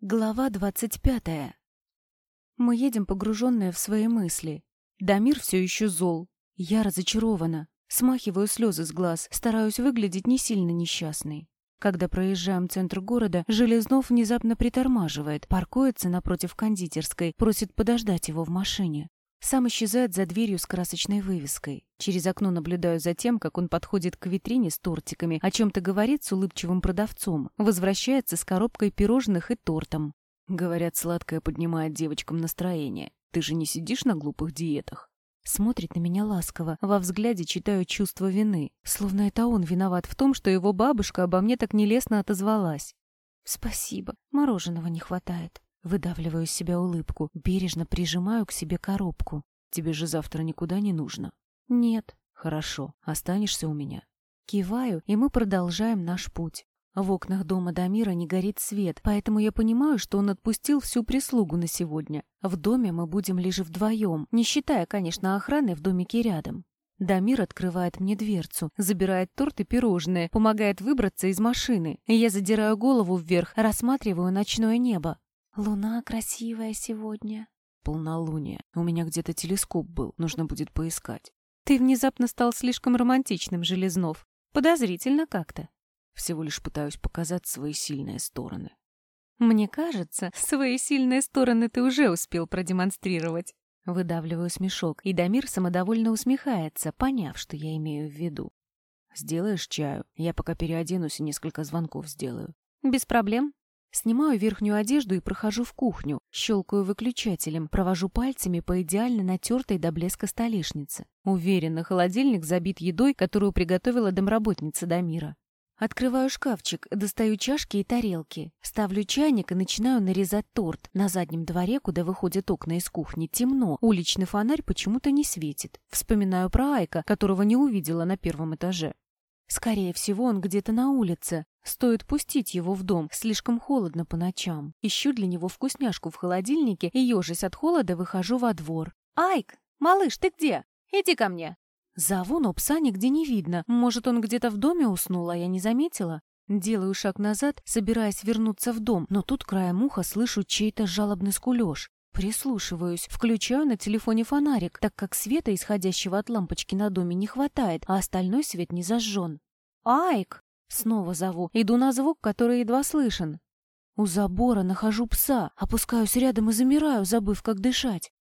Глава двадцать пятая. Мы едем погруженные в свои мысли. Дамир все еще зол. Я разочарована. Смахиваю слезы с глаз, стараюсь выглядеть не сильно несчастной. Когда проезжаем центр города, Железнов внезапно притормаживает, паркуется напротив кондитерской, просит подождать его в машине. Сам исчезает за дверью с красочной вывеской. Через окно наблюдаю за тем, как он подходит к витрине с тортиками, о чем-то говорит с улыбчивым продавцом, возвращается с коробкой пирожных и тортом. Говорят, сладкое поднимает девочкам настроение. Ты же не сидишь на глупых диетах. Смотрит на меня ласково, во взгляде читаю чувство вины, словно это он виноват в том, что его бабушка обо мне так нелестно отозвалась. Спасибо, мороженого не хватает. Выдавливаю из себя улыбку, бережно прижимаю к себе коробку. Тебе же завтра никуда не нужно. Нет. Хорошо, останешься у меня. Киваю, и мы продолжаем наш путь. В окнах дома Дамира не горит свет, поэтому я понимаю, что он отпустил всю прислугу на сегодня. В доме мы будем лишь вдвоем, не считая, конечно, охраны в домике рядом. Дамир открывает мне дверцу, забирает торт и пирожные, помогает выбраться из машины. Я задираю голову вверх, рассматриваю ночное небо. Луна красивая сегодня. Полнолуние. У меня где-то телескоп был, нужно будет поискать. Ты внезапно стал слишком романтичным, Железнов. Подозрительно как-то. Всего лишь пытаюсь показать свои сильные стороны. Мне кажется, свои сильные стороны ты уже успел продемонстрировать. Выдавливаю смешок, и Дамир самодовольно усмехается, поняв, что я имею в виду. «Сделаешь чаю? Я пока переоденусь и несколько звонков сделаю». «Без проблем. Снимаю верхнюю одежду и прохожу в кухню, щелкаю выключателем, провожу пальцами по идеально натертой до блеска столешнице. Уверена, холодильник забит едой, которую приготовила домработница Дамира. Открываю шкафчик, достаю чашки и тарелки, ставлю чайник и начинаю нарезать торт. На заднем дворе, куда выходят окна из кухни, темно, уличный фонарь почему-то не светит. Вспоминаю про Айка, которого не увидела на первом этаже. Скорее всего, он где-то на улице. Стоит пустить его в дом, слишком холодно по ночам. Ищу для него вкусняшку в холодильнике и, ежась от холода, выхожу во двор. «Айк, малыш, ты где? Иди ко мне!» Зову, но пса нигде не видно. Может, он где-то в доме уснул, а я не заметила? Делаю шаг назад, собираясь вернуться в дом, но тут краем уха слышу чей-то жалобный скулеж. Прислушиваюсь, включаю на телефоне фонарик, так как света, исходящего от лампочки на доме, не хватает, а остальной свет не зажжен. «Айк!» Снова зову, иду на звук, который едва слышен. У забора нахожу пса, опускаюсь рядом и замираю, забыв, как дышать.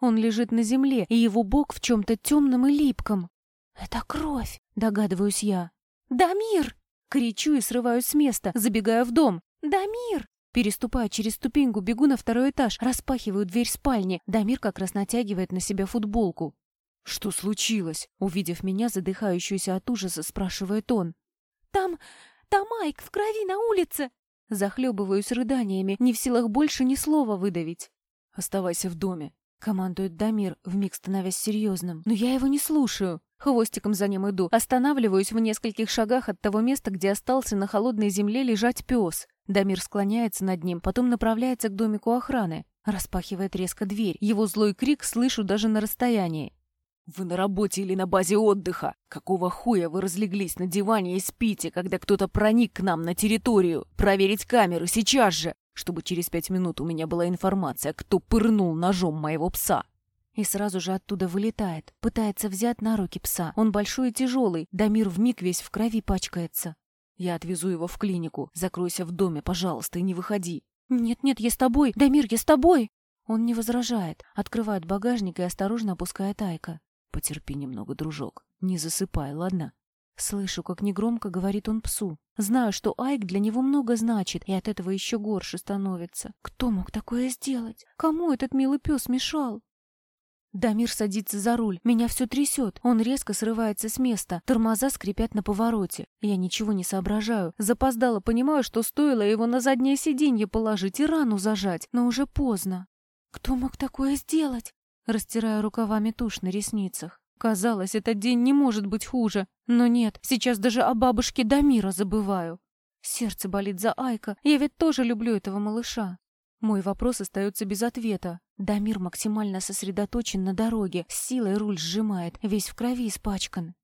Он лежит на земле, и его бок в чем-то темном и липком. «Это кровь!» — догадываюсь я. «Дамир!» — кричу и срываюсь с места, забегая в дом. «Дамир!» Переступая через ступеньку, бегу на второй этаж, распахиваю дверь спальни. Дамир как раз натягивает на себя футболку. «Что случилось?» Увидев меня, задыхающуюся от ужаса, спрашивает он. Там... там Майк в крови на улице!» Захлебываюсь рыданиями, не в силах больше ни слова выдавить. «Оставайся в доме», — командует Дамир, вмиг становясь серьезным. Но я его не слушаю. Хвостиком за ним иду, останавливаюсь в нескольких шагах от того места, где остался на холодной земле лежать пес. Дамир склоняется над ним, потом направляется к домику охраны. Распахивает резко дверь. Его злой крик слышу даже на расстоянии. «Вы на работе или на базе отдыха? Какого хуя вы разлеглись на диване и спите, когда кто-то проник к нам на территорию? Проверить камеры сейчас же, чтобы через пять минут у меня была информация, кто пырнул ножом моего пса». И сразу же оттуда вылетает, пытается взять на руки пса. Он большой и тяжелый, Дамир вмиг весь в крови пачкается. Я отвезу его в клинику. Закройся в доме, пожалуйста, и не выходи. «Нет-нет, я с тобой! Дамир, я с тобой!» Он не возражает, открывает багажник и осторожно опускает Айка. Потерпи немного, дружок. Не засыпай, ладно? Слышу, как негромко говорит он псу. Знаю, что Айк для него много значит, и от этого еще горше становится. Кто мог такое сделать? Кому этот милый пес мешал? Дамир садится за руль. Меня все трясет. Он резко срывается с места. Тормоза скрипят на повороте. Я ничего не соображаю. Запоздало понимаю, что стоило его на заднее сиденье положить и рану зажать. Но уже поздно. Кто мог такое сделать? Растирая рукавами тушь на ресницах. Казалось, этот день не может быть хуже. Но нет, сейчас даже о бабушке Дамира забываю. Сердце болит за Айка, я ведь тоже люблю этого малыша. Мой вопрос остается без ответа. Дамир максимально сосредоточен на дороге, с силой руль сжимает, весь в крови испачкан.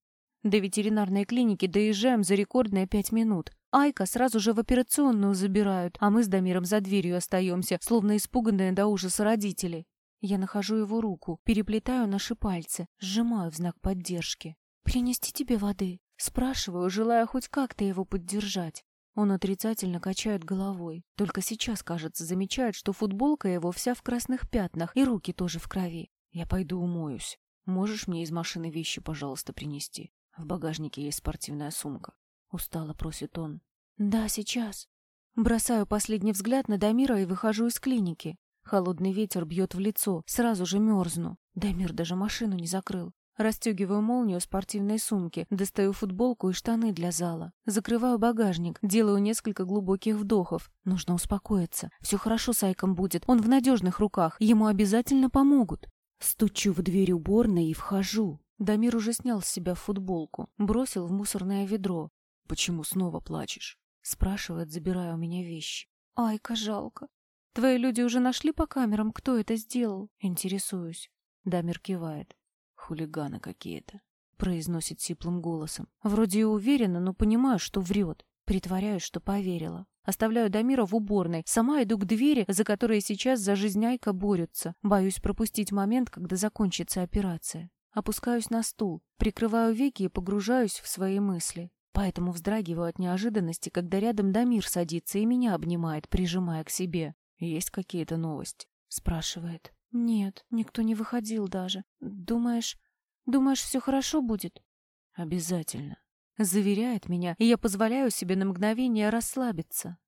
До ветеринарной клиники доезжаем за рекордные пять минут. Айка сразу же в операционную забирают, а мы с Дамиром за дверью остаемся, словно испуганные до ужаса родители. Я нахожу его руку, переплетаю наши пальцы, сжимаю в знак поддержки. «Принести тебе воды?» Спрашиваю, желая хоть как-то его поддержать. Он отрицательно качает головой. Только сейчас, кажется, замечает, что футболка его вся в красных пятнах и руки тоже в крови. «Я пойду умоюсь. Можешь мне из машины вещи, пожалуйста, принести? В багажнике есть спортивная сумка». Устало просит он. «Да, сейчас». Бросаю последний взгляд на Дамира и выхожу из клиники. Холодный ветер бьет в лицо, сразу же мерзну. Дамир даже машину не закрыл. Расстегиваю молнию спортивной сумки, достаю футболку и штаны для зала. Закрываю багажник, делаю несколько глубоких вдохов. Нужно успокоиться. Все хорошо с Айком будет, он в надежных руках, ему обязательно помогут. Стучу в дверь уборной и вхожу. Дамир уже снял с себя футболку, бросил в мусорное ведро. «Почему снова плачешь?» Спрашивает, забирая у меня вещи. «Айка, жалко. Твои люди уже нашли по камерам, кто это сделал?» Интересуюсь. Дамир кивает. «Хулиганы какие-то», — произносит сиплым голосом. Вроде и уверена, но понимаю, что врет. Притворяюсь, что поверила. Оставляю Дамира в уборной. Сама иду к двери, за которой сейчас за жизнь Айка борются. Боюсь пропустить момент, когда закончится операция. Опускаюсь на стул, прикрываю веки и погружаюсь в свои мысли. Поэтому вздрагиваю от неожиданности, когда рядом Дамир садится и меня обнимает, прижимая к себе. «Есть какие-то новости?» — спрашивает. «Нет, никто не выходил даже. Думаешь, думаешь, все хорошо будет?» «Обязательно», — заверяет меня, и я позволяю себе на мгновение расслабиться.